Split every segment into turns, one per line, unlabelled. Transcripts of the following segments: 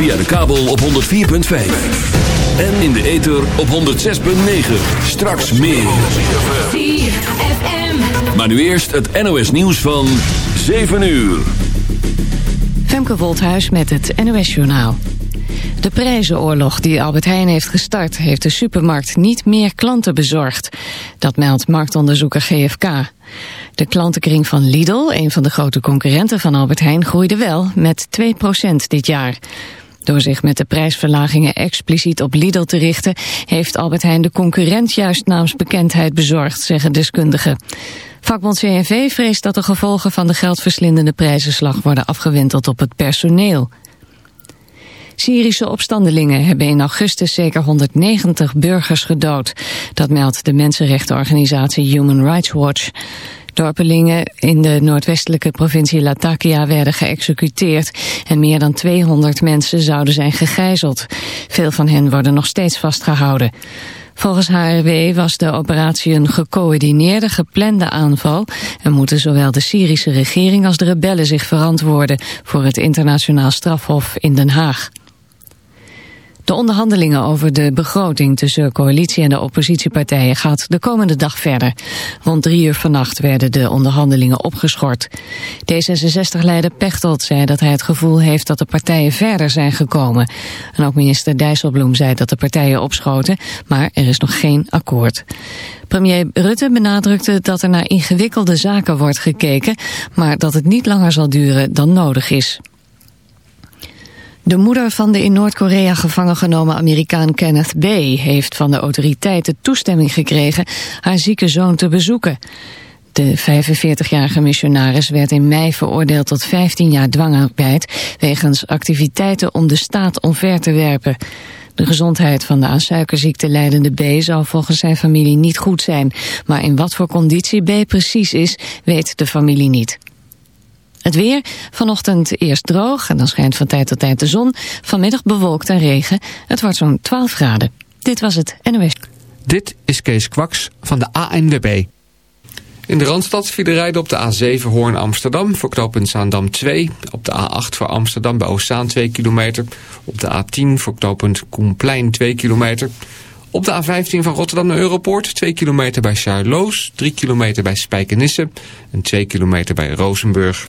Via de kabel op 104.5. En in de ether op 106.9. Straks meer. Maar nu eerst het NOS nieuws van 7 uur.
Femke Wolthuis met het NOS Journaal. De prijzenoorlog die Albert Heijn heeft gestart... heeft de supermarkt niet meer klanten bezorgd. Dat meldt marktonderzoeker GFK. De klantenkring van Lidl, een van de grote concurrenten van Albert Heijn... groeide wel met 2% dit jaar. Door zich met de prijsverlagingen expliciet op Lidl te richten... heeft Albert Heijn de concurrent juist naamsbekendheid bezorgd, zeggen deskundigen. Vakbond CNV vreest dat de gevolgen van de geldverslindende prijzenslag... worden afgewenteld op het personeel. Syrische opstandelingen hebben in augustus zeker 190 burgers gedood. Dat meldt de mensenrechtenorganisatie Human Rights Watch. Dorpelingen in de noordwestelijke provincie Latakia werden geëxecuteerd en meer dan 200 mensen zouden zijn gegijzeld. Veel van hen worden nog steeds vastgehouden. Volgens HRW was de operatie een gecoördineerde, geplande aanval en moeten zowel de Syrische regering als de rebellen zich verantwoorden voor het internationaal strafhof in Den Haag. De onderhandelingen over de begroting tussen coalitie en de oppositiepartijen gaat de komende dag verder. Rond drie uur vannacht werden de onderhandelingen opgeschort. D66-leider Pechtold zei dat hij het gevoel heeft dat de partijen verder zijn gekomen. En ook minister Dijsselbloem zei dat de partijen opschoten, maar er is nog geen akkoord. Premier Rutte benadrukte dat er naar ingewikkelde zaken wordt gekeken, maar dat het niet langer zal duren dan nodig is. De moeder van de in Noord-Korea gevangen genomen Amerikaan Kenneth B. heeft van de autoriteiten toestemming gekregen haar zieke zoon te bezoeken. De 45-jarige missionaris werd in mei veroordeeld tot 15 jaar dwangarbeid wegens activiteiten om de staat omver te werpen. De gezondheid van de aan suikerziekte leidende B zou volgens zijn familie niet goed zijn. Maar in wat voor conditie B precies is, weet de familie niet. Het weer, vanochtend eerst droog en dan schijnt van tijd tot tijd de zon. Vanmiddag bewolkt en regen. Het wordt zo'n 12 graden. Dit was het NOS.
Dit is Kees Kwaks van de ANWB. In de Randstad vielen rijden op de A7 Hoorn Amsterdam voor knooppunt Zaandam 2. Op de A8 voor Amsterdam bij Oostzaan 2 kilometer. Op de A10 voor knooppunt Koenplein 2 kilometer. Op de A15 van Rotterdam naar Europoort 2 kilometer bij Charloes. 3 kilometer bij Spijkenisse en 2 kilometer bij Rozenburg.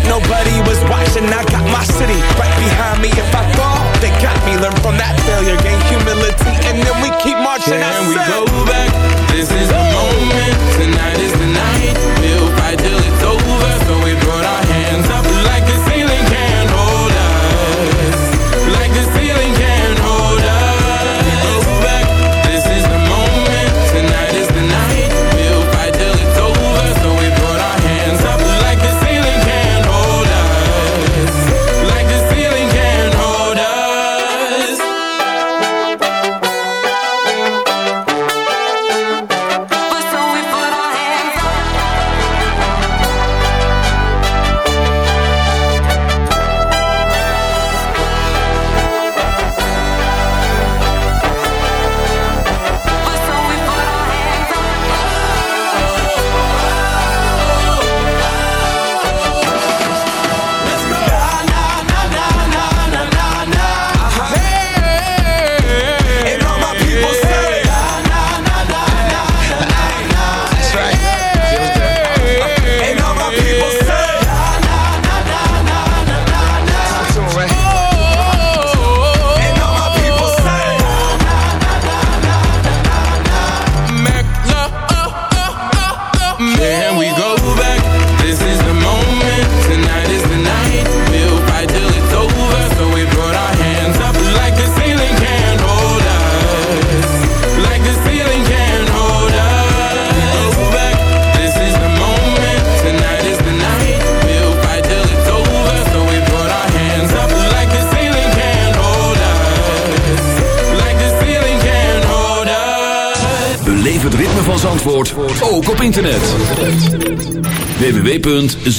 nobody was watching. I got my city right behind me. If I fall, they got me. Learn from that failure, gain humility, and then we keep marching.
Can we go back? This is the moment. Tonight is the night. We'll fight till it's over. So we put our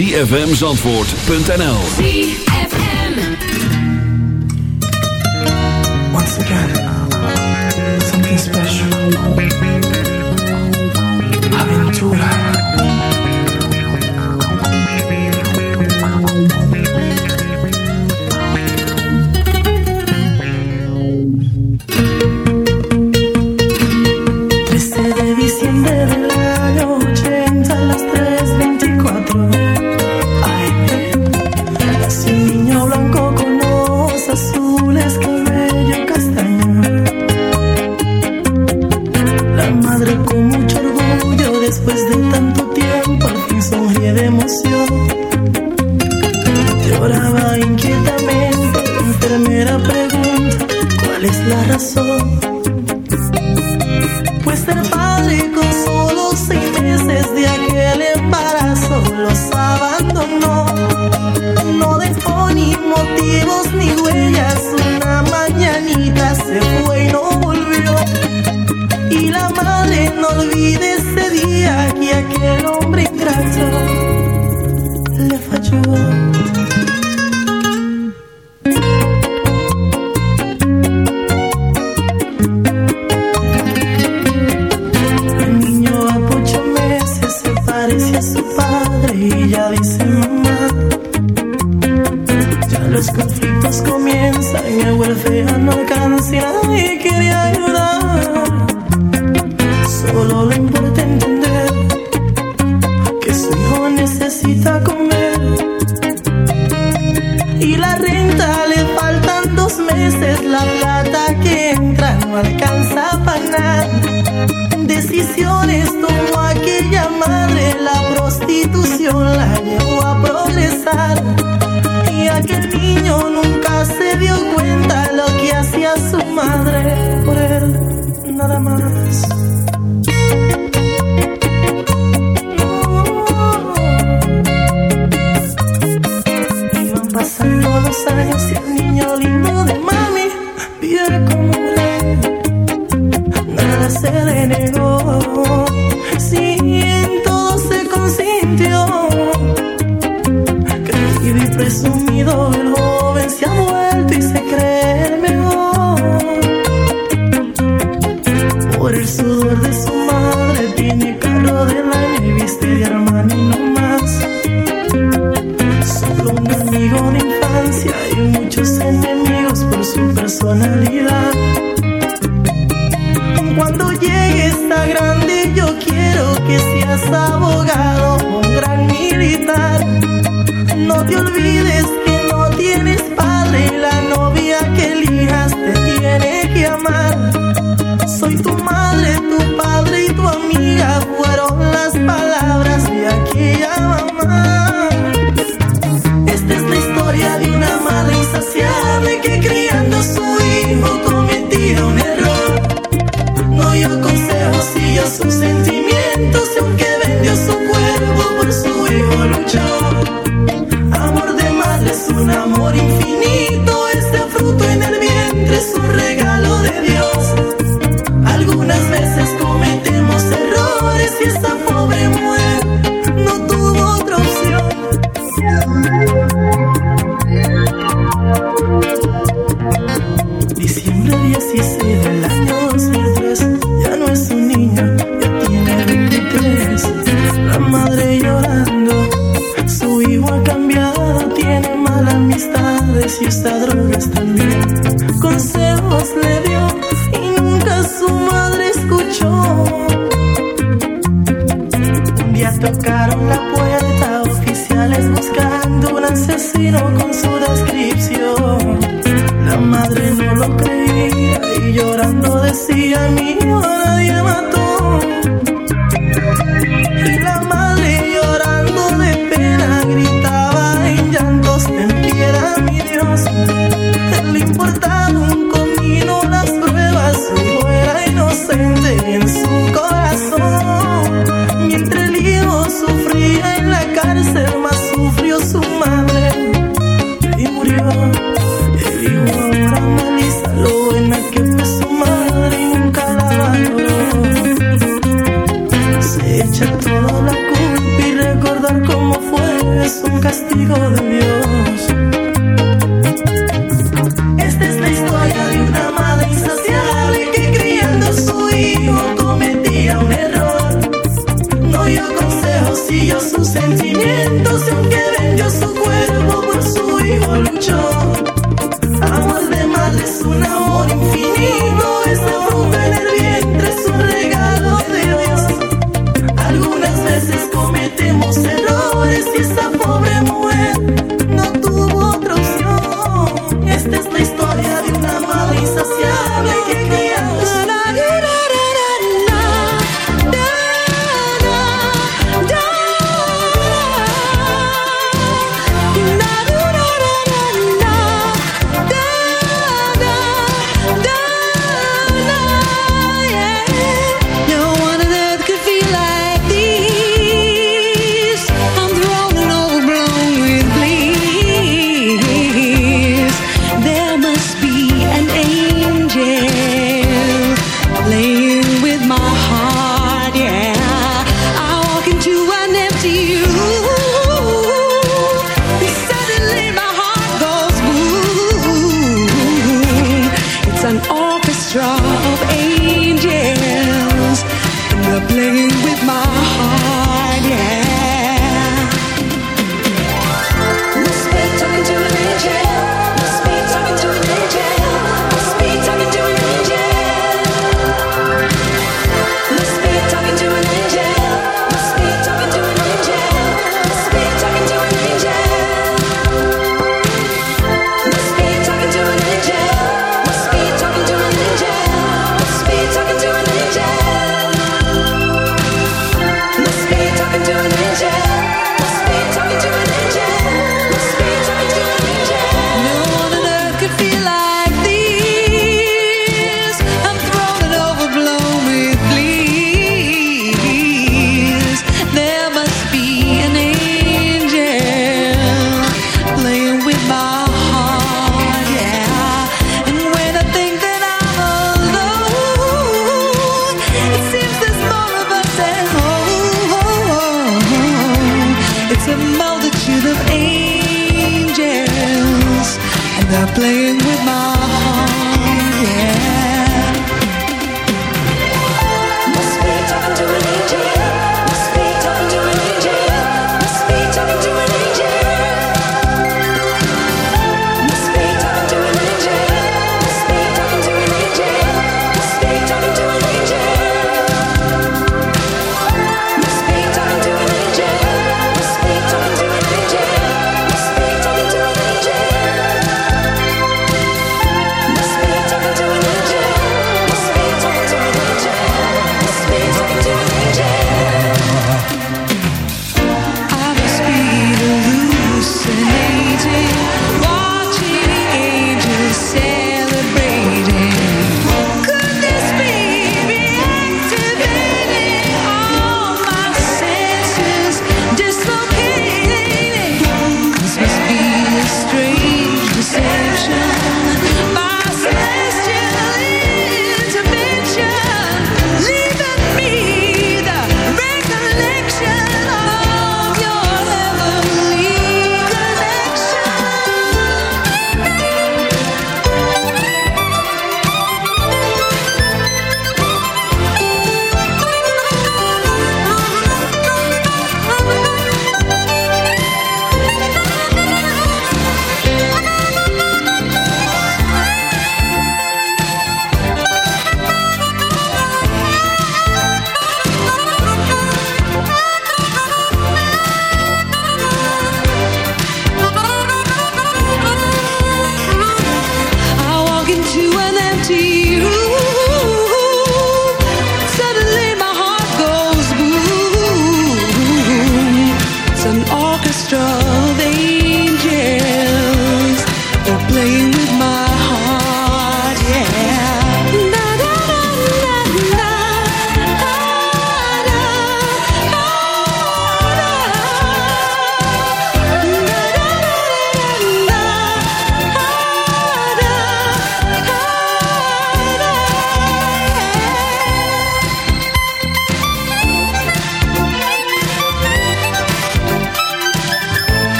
zfmzandvoort.nl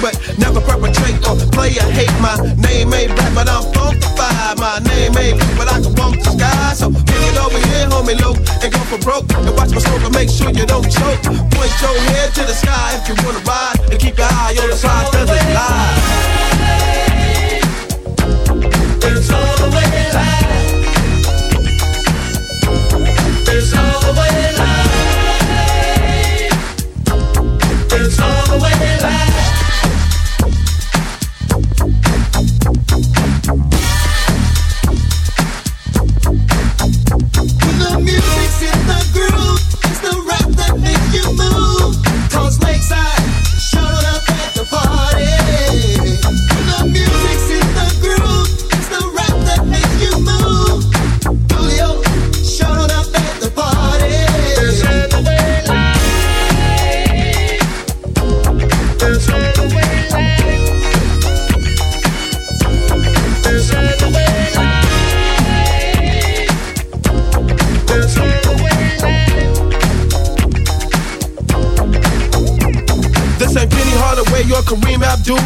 but never perpetrate or play a hate. My name ain't black, but I'm funkified. My name ain't blue, but I can walk the sky. So bring it over here, homie low, and go for broke. And watch my smoke and make sure you don't choke. Point your head to the sky if you wanna ride, and keep your eye on the prize, cause it's live.
It's always high. It's always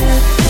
No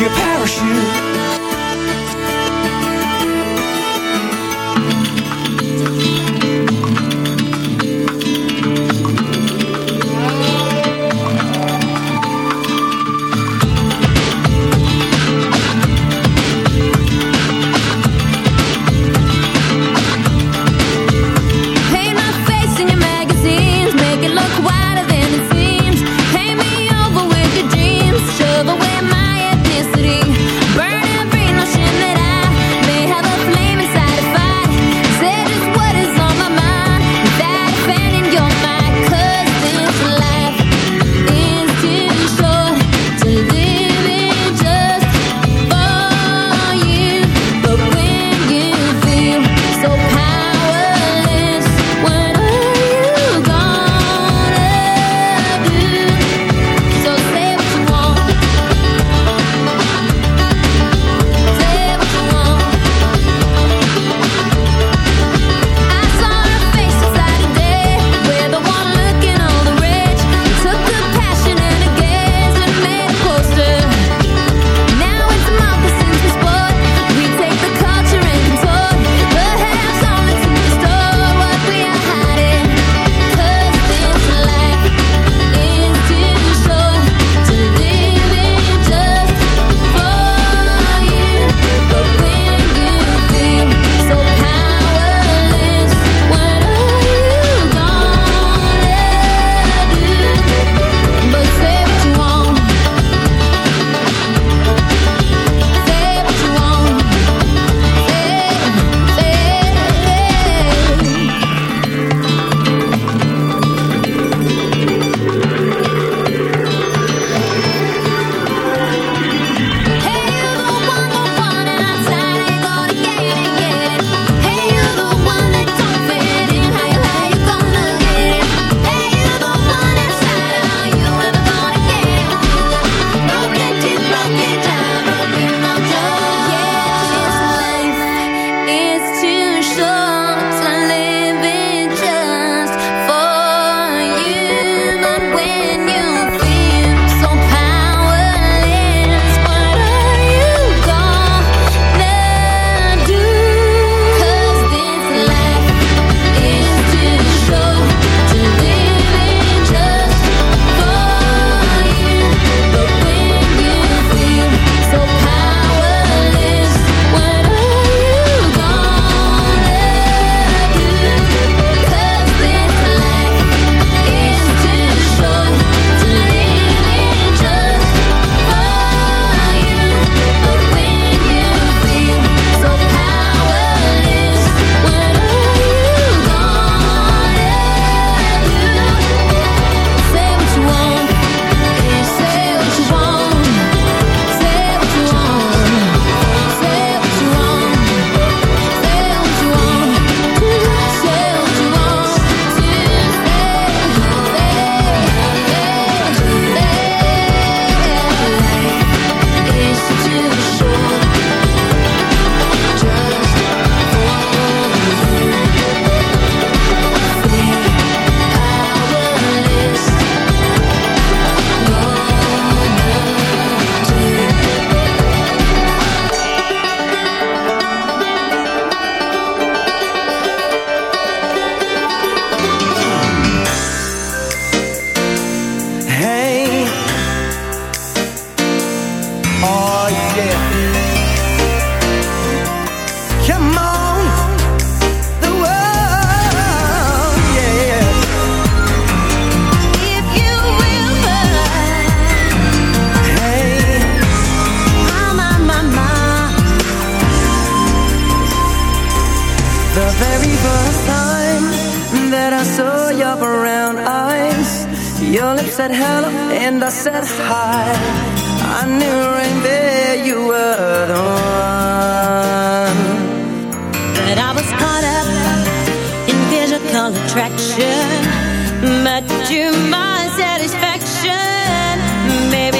your parachute. much
to my satisfaction, baby.